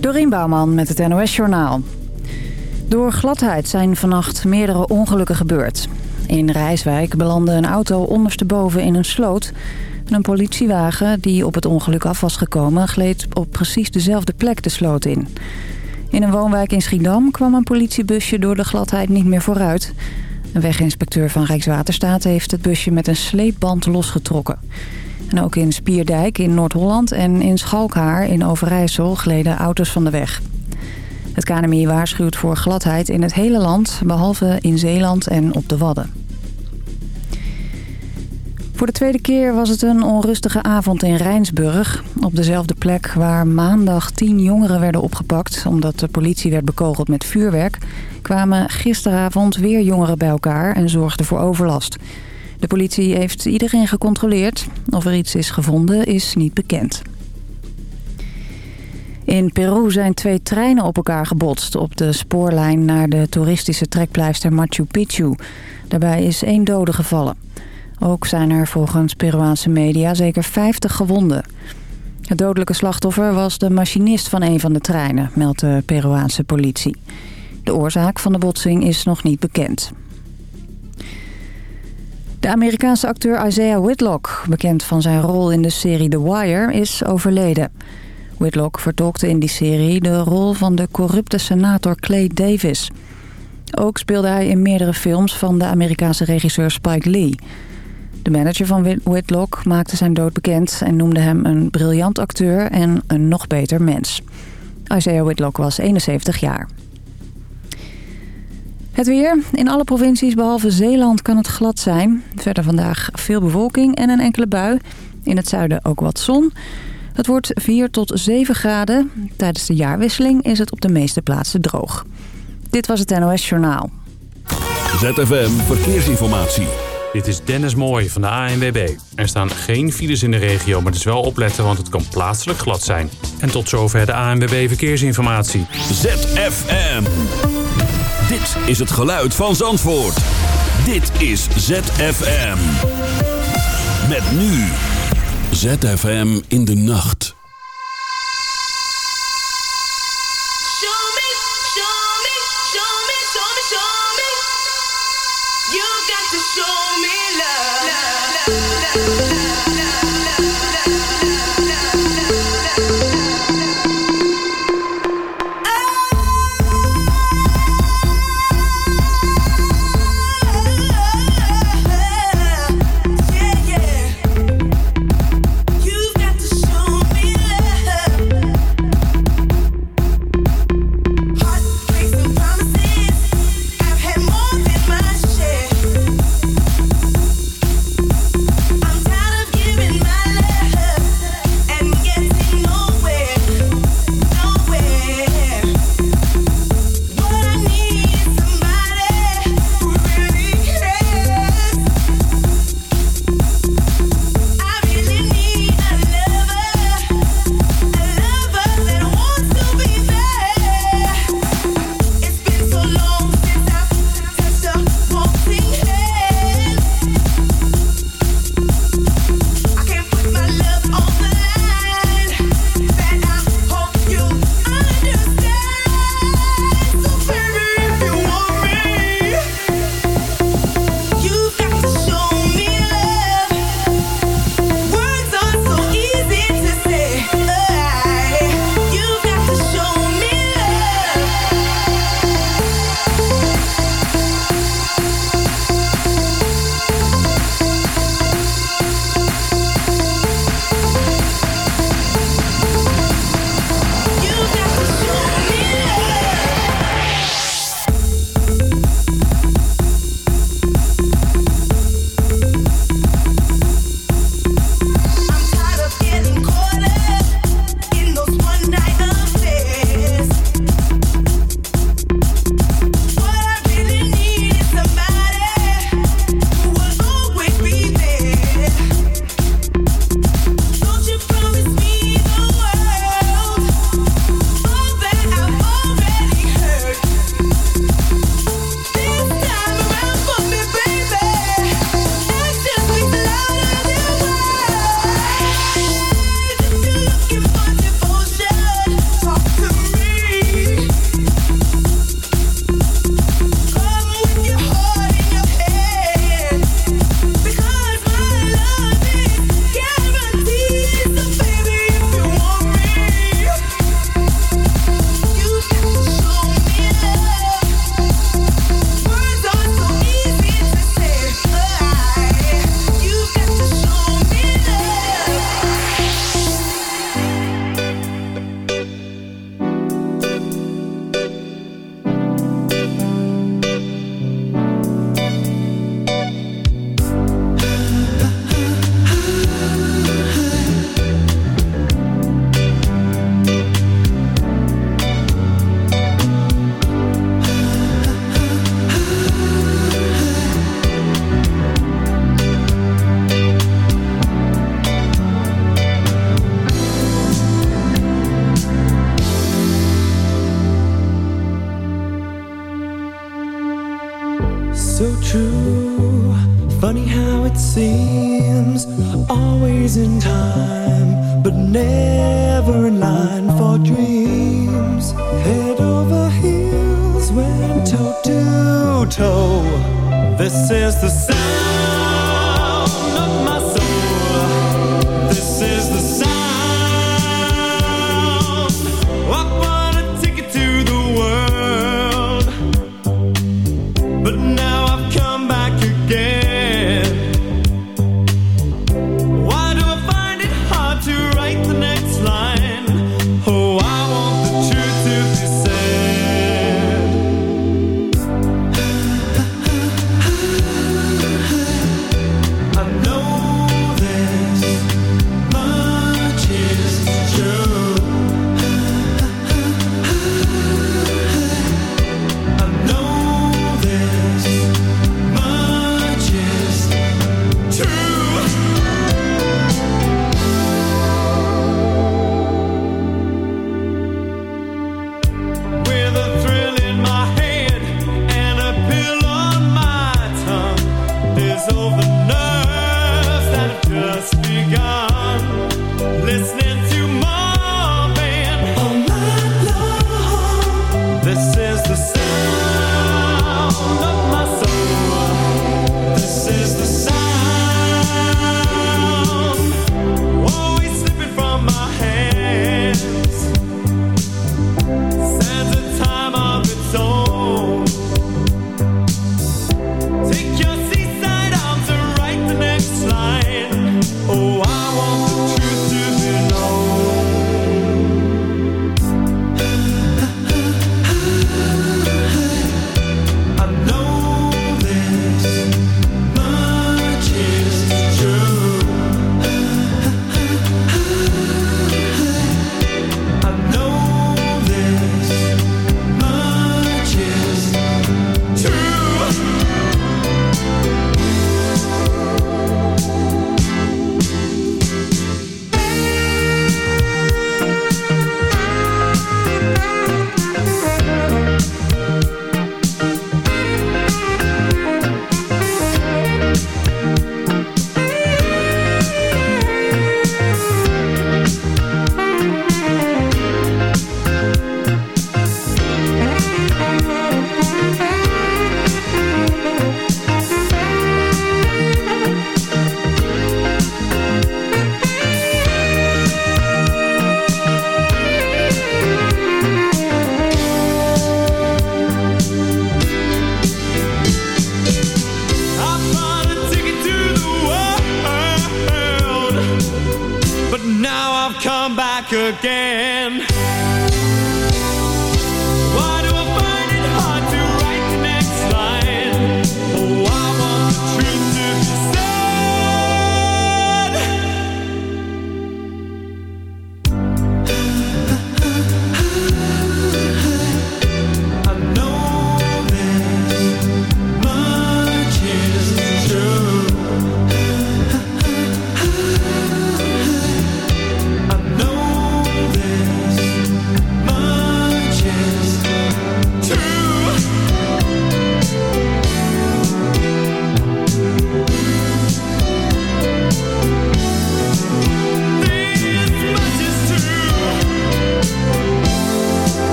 Dorien Bouwman met het NOS Journaal. Door gladheid zijn vannacht meerdere ongelukken gebeurd. In Rijswijk belandde een auto ondersteboven in een sloot. Een politiewagen die op het ongeluk af was gekomen... gleed op precies dezelfde plek de sloot in. In een woonwijk in Schiedam kwam een politiebusje door de gladheid niet meer vooruit. Een weginspecteur van Rijkswaterstaat heeft het busje met een sleepband losgetrokken. En ook in Spierdijk in Noord-Holland en in Schalkhaar in Overijssel gleden auto's van de weg. Het KNMI waarschuwt voor gladheid in het hele land, behalve in Zeeland en op de Wadden. Voor de tweede keer was het een onrustige avond in Rijnsburg. Op dezelfde plek waar maandag tien jongeren werden opgepakt... omdat de politie werd bekogeld met vuurwerk... kwamen gisteravond weer jongeren bij elkaar en zorgden voor overlast. De politie heeft iedereen gecontroleerd. Of er iets is gevonden is niet bekend. In Peru zijn twee treinen op elkaar gebotst op de spoorlijn naar de toeristische trekpleister Machu Picchu. Daarbij is één dode gevallen. Ook zijn er volgens Peruaanse media zeker 50 gewonden. Het dodelijke slachtoffer was de machinist van een van de treinen, meldt de Peruaanse politie. De oorzaak van de botsing is nog niet bekend. De Amerikaanse acteur Isaiah Whitlock, bekend van zijn rol in de serie The Wire, is overleden. Whitlock vertolkte in die serie de rol van de corrupte senator Clay Davis. Ook speelde hij in meerdere films van de Amerikaanse regisseur Spike Lee. De manager van Whitlock maakte zijn dood bekend en noemde hem een briljant acteur en een nog beter mens. Isaiah Whitlock was 71 jaar. Het weer. In alle provincies behalve Zeeland kan het glad zijn. Verder vandaag veel bewolking en een enkele bui. In het zuiden ook wat zon. Het wordt 4 tot 7 graden. Tijdens de jaarwisseling is het op de meeste plaatsen droog. Dit was het NOS Journaal. ZFM Verkeersinformatie. Dit is Dennis Mooij van de ANWB. Er staan geen files in de regio, maar het is wel opletten, want het kan plaatselijk glad zijn. En tot zover de ANWB Verkeersinformatie. ZFM. Dit is het geluid van Zandvoort. Dit is ZFM. Met nu. ZFM in de nacht. I'm tired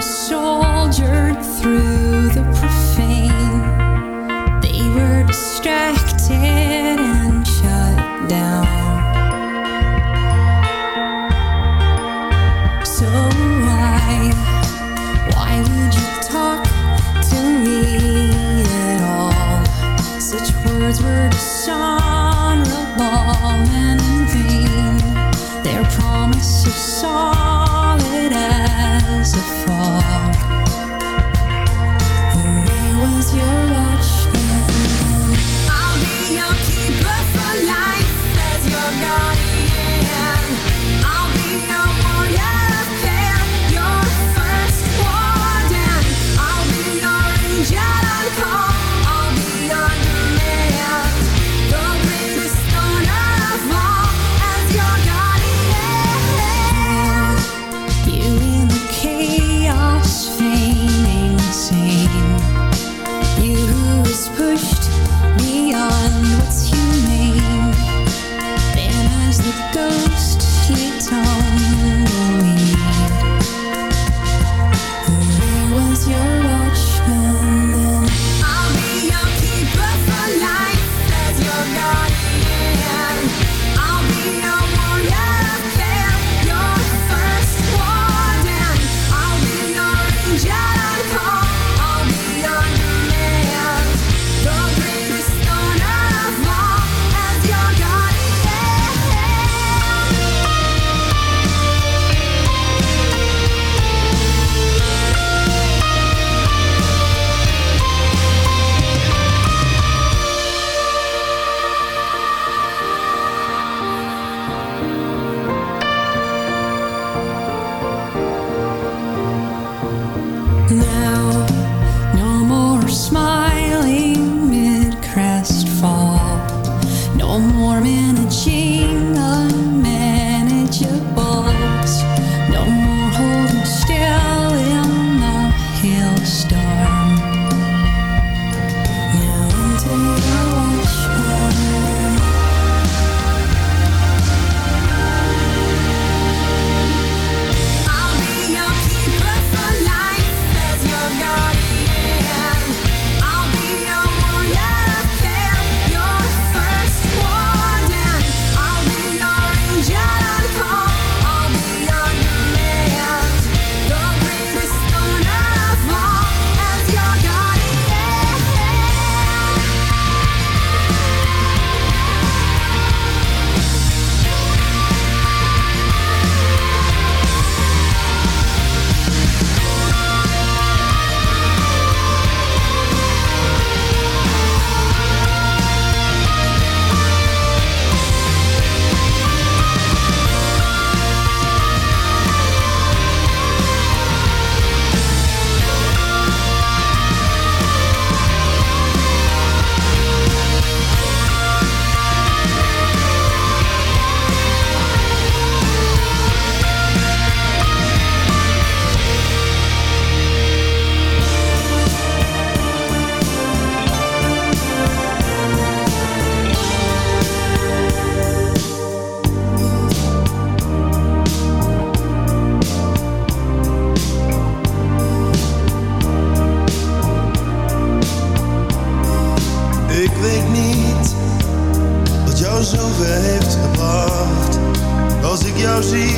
soldiered through the Rosie.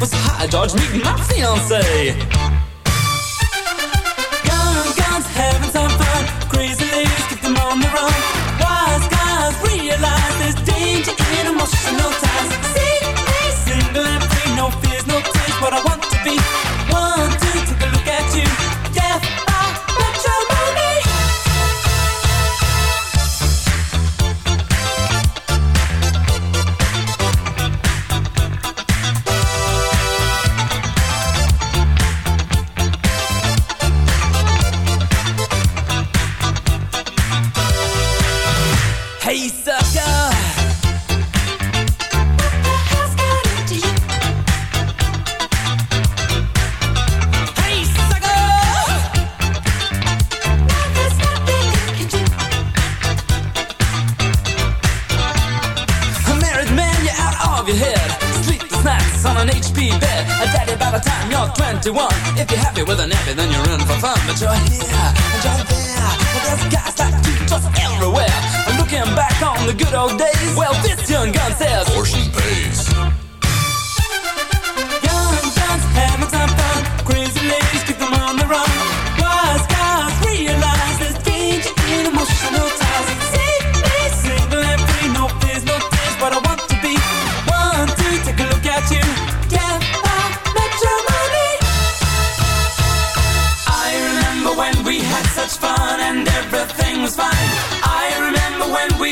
was hot, George, meet my fiance. 21. If you're happy with a nappy, then you're in for fun. But you're here and you're there. But there's guys like you just everywhere. And looking back on the good old days, well, this young gun says, Portion pays.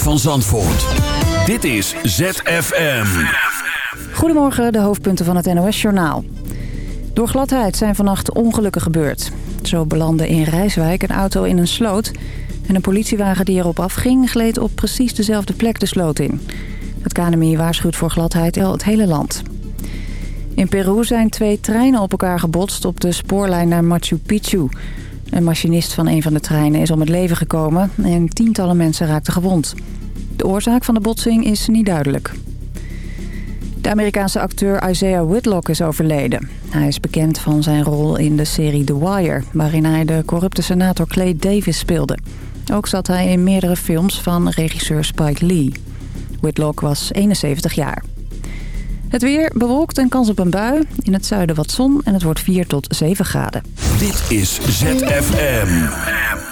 Van Zandvoort. Dit is ZFM. Goedemorgen, de hoofdpunten van het NOS-journaal. Door gladheid zijn vannacht ongelukken gebeurd. Zo belandde in Rijswijk een auto in een sloot... en een politiewagen die erop afging gleed op precies dezelfde plek de sloot in. Het KNMI waarschuwt voor gladheid in het hele land. In Peru zijn twee treinen op elkaar gebotst op de spoorlijn naar Machu Picchu. Een machinist van een van de treinen is om het leven gekomen en tientallen mensen raakten gewond. De oorzaak van de botsing is niet duidelijk. De Amerikaanse acteur Isaiah Whitlock is overleden. Hij is bekend van zijn rol in de serie The Wire... waarin hij de corrupte senator Clay Davis speelde. Ook zat hij in meerdere films van regisseur Spike Lee. Whitlock was 71 jaar. Het weer bewolkt en kans op een bui. In het zuiden wat zon en het wordt 4 tot 7 graden. Dit is ZFM.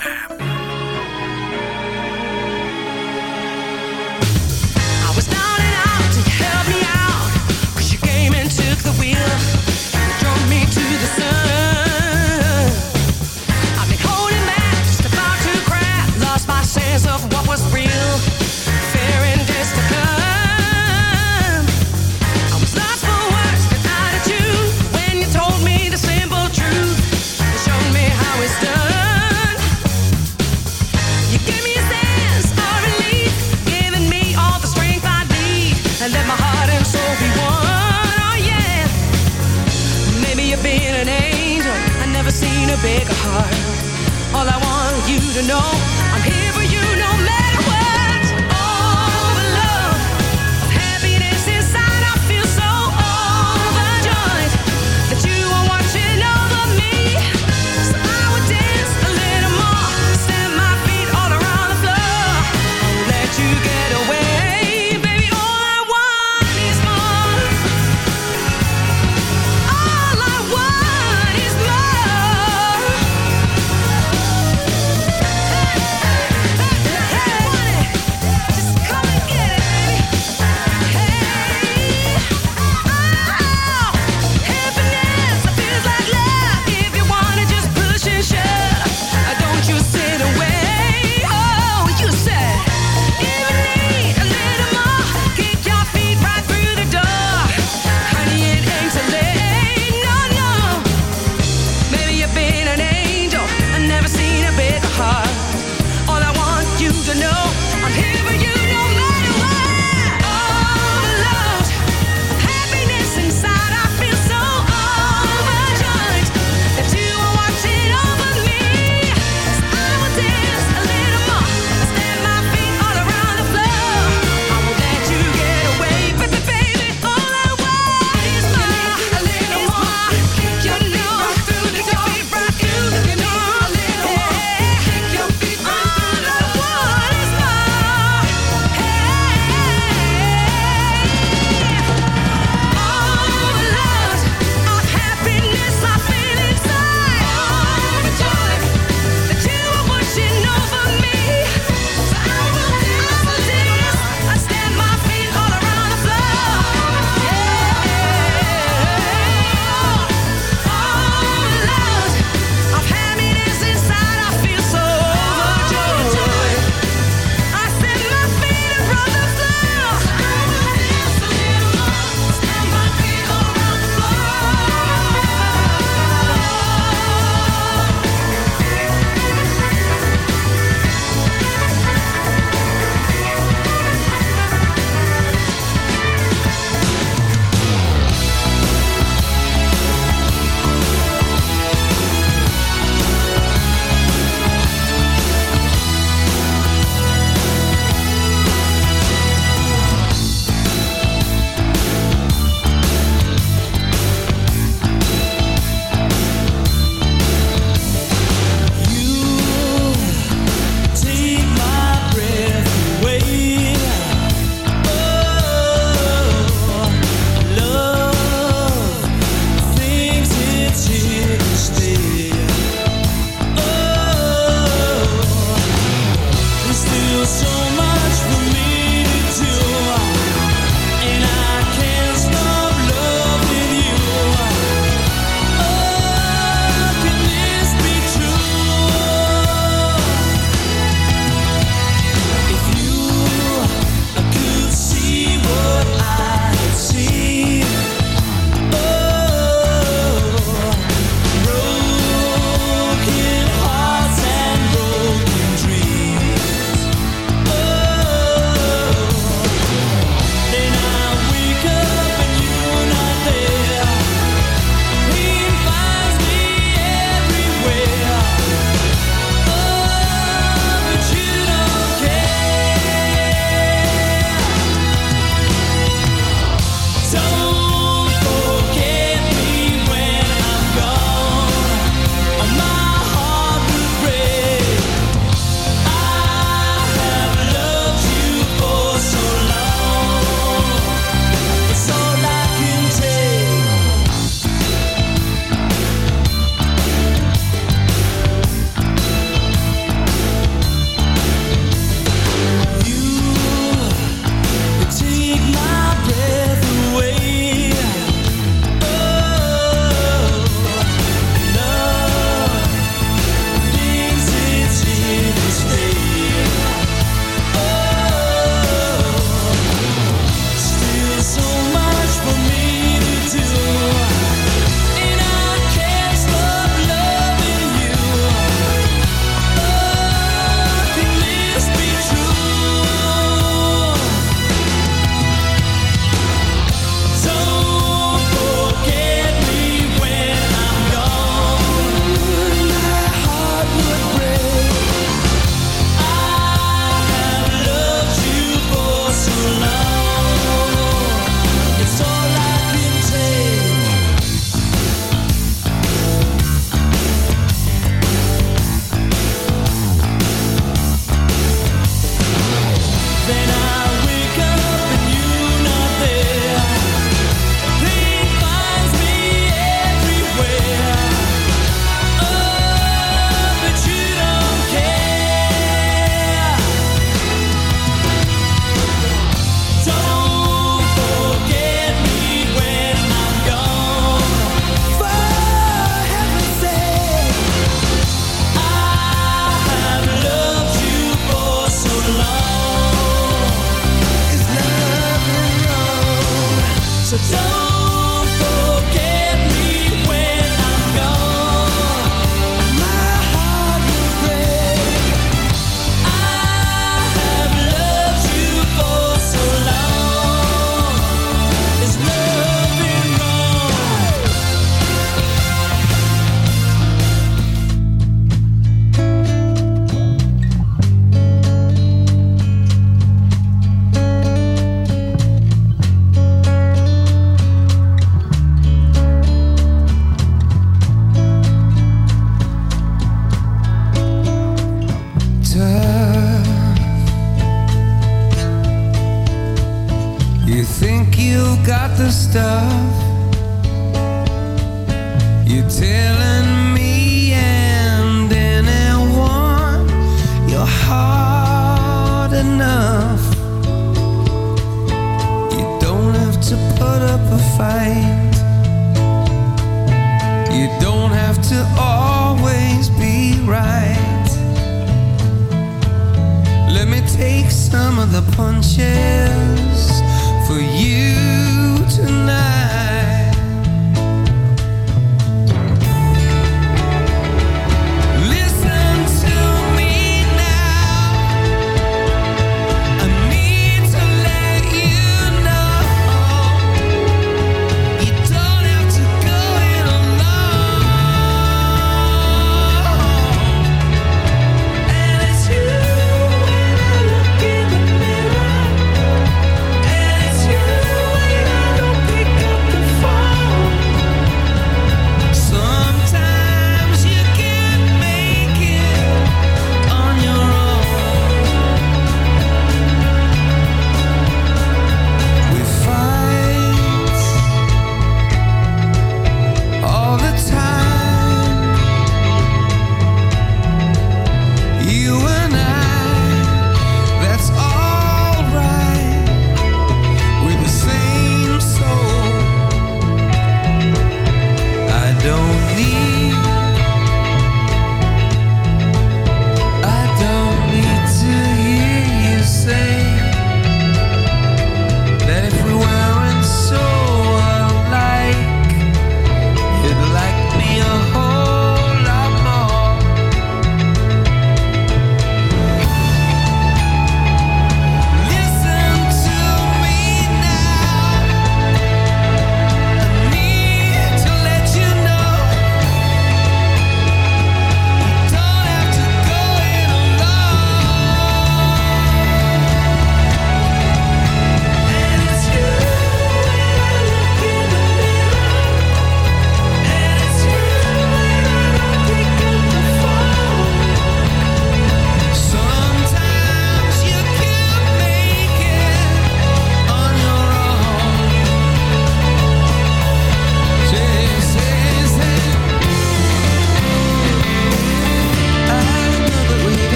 Of the punches for you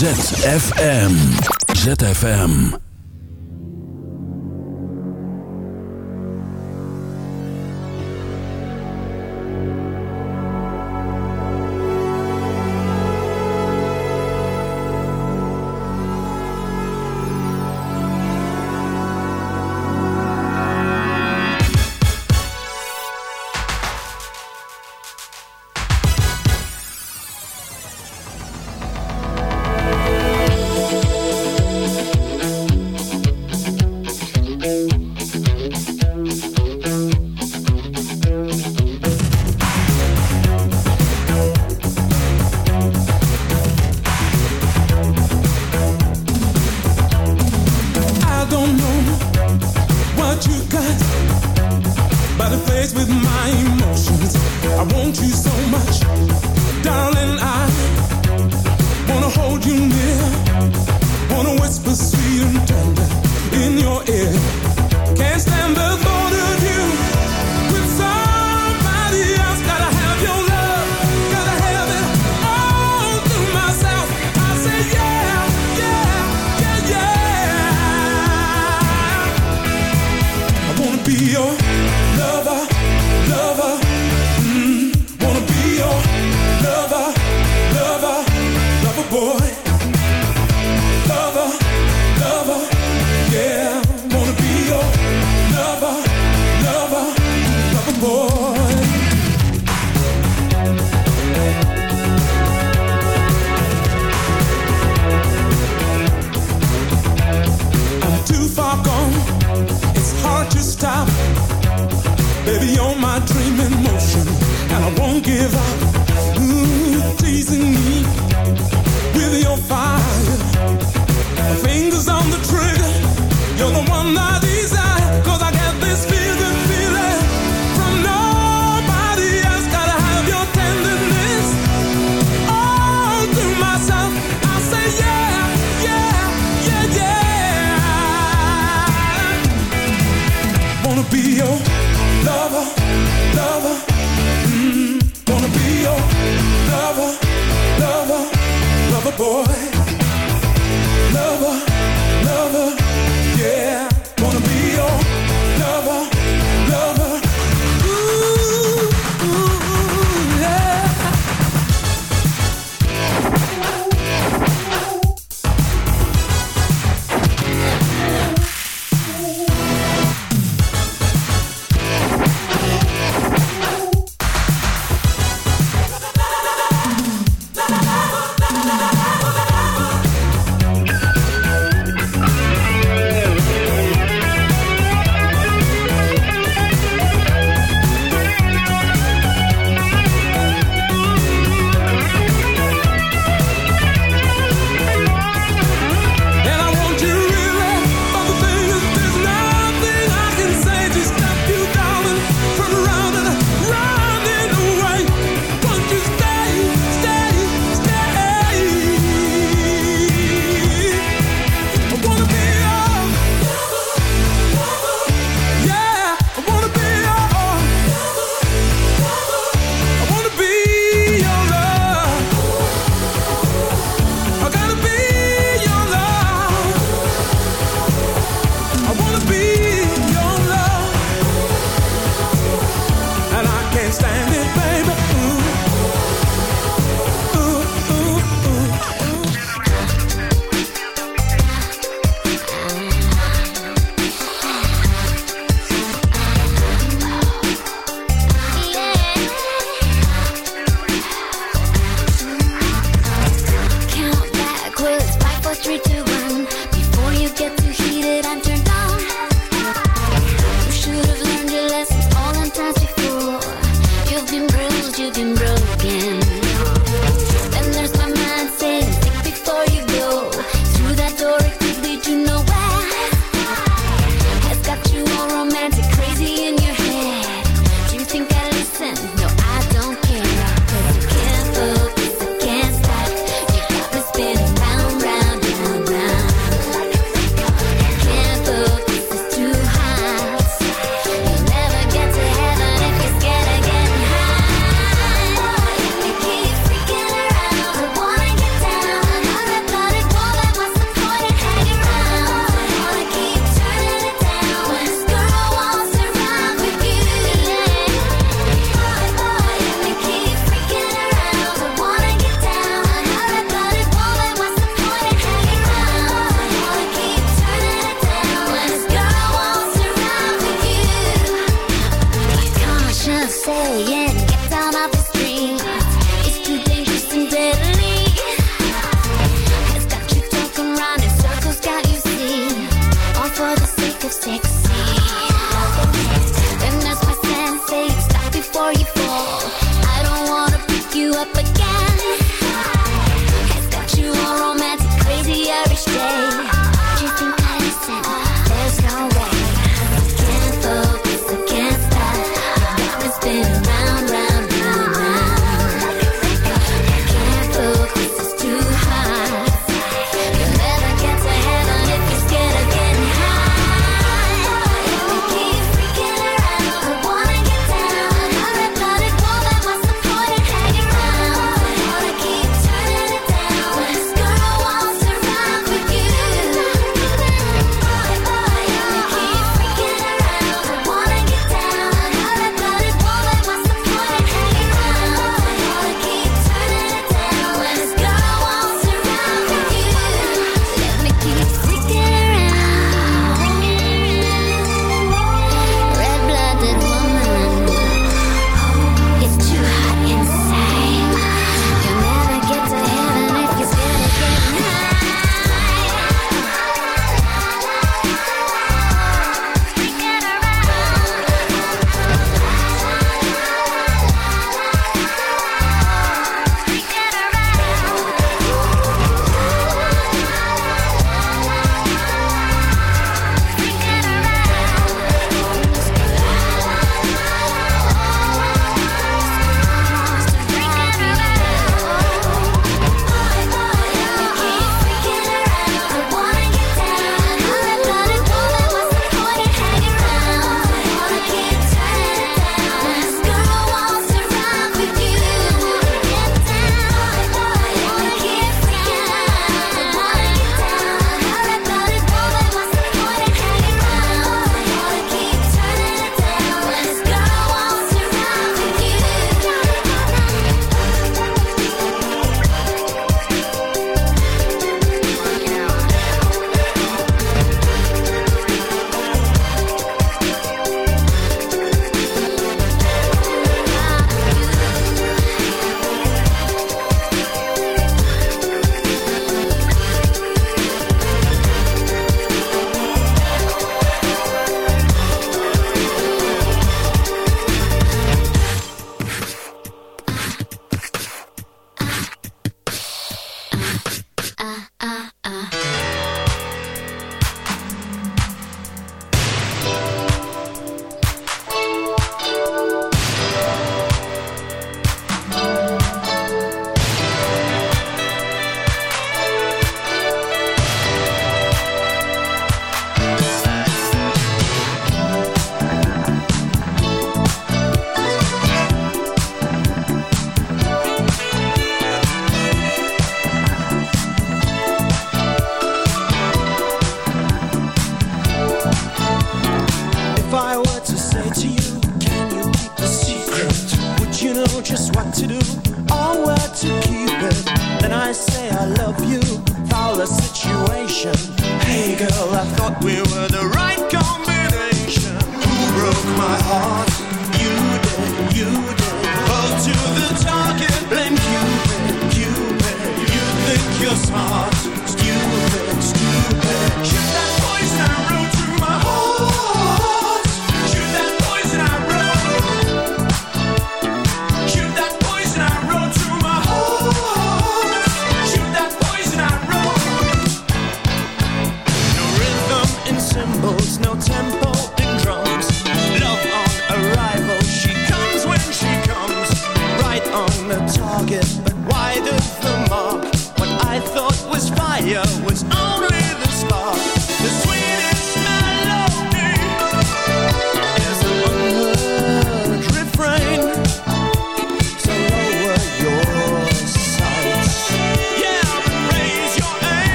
ZFM. ZFM.